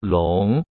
龙。